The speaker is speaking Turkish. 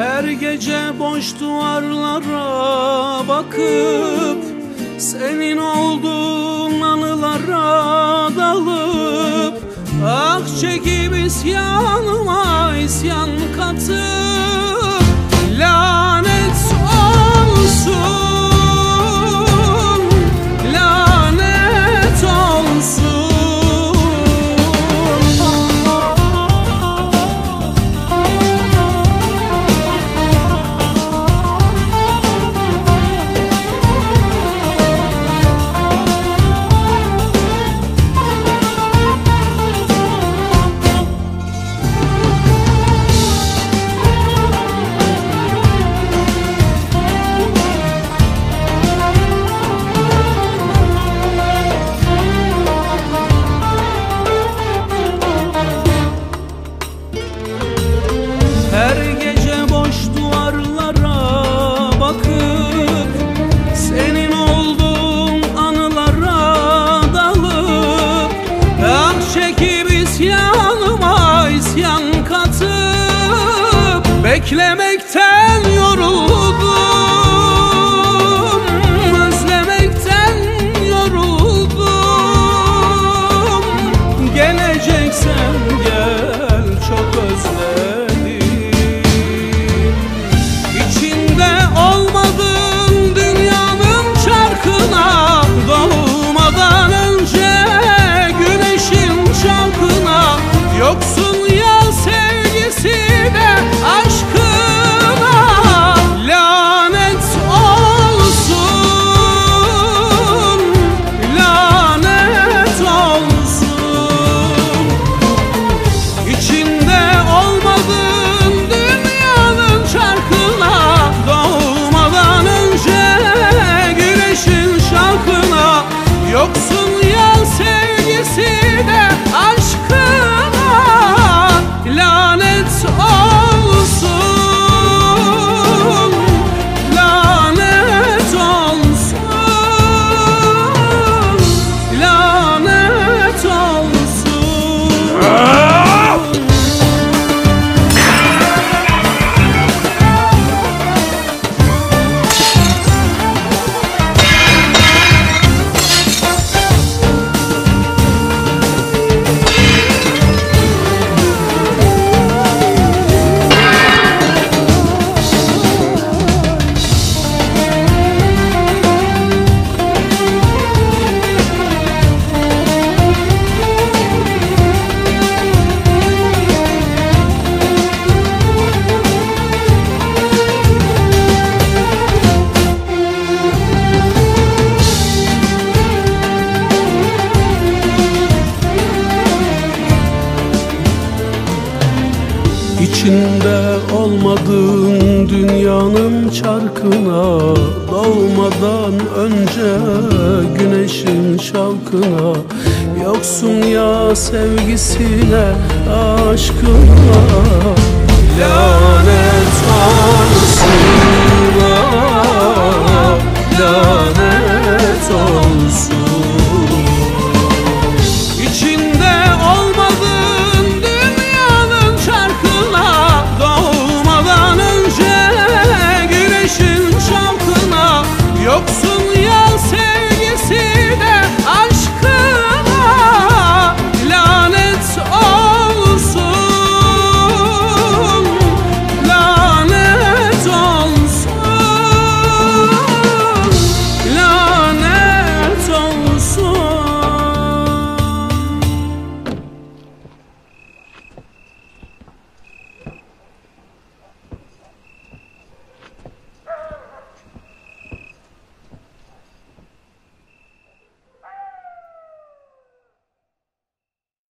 Her gece boş duvarlara bakıp Senin olduğun anılara dalıp Ah çekip isyanıma isyan katıp Lanet Beklemekten Yoksun Aldığım dünyanın çarkına Doğmadan önce güneşin şavkına Yoksun ya sevgisine aşkına. Lanet olsun.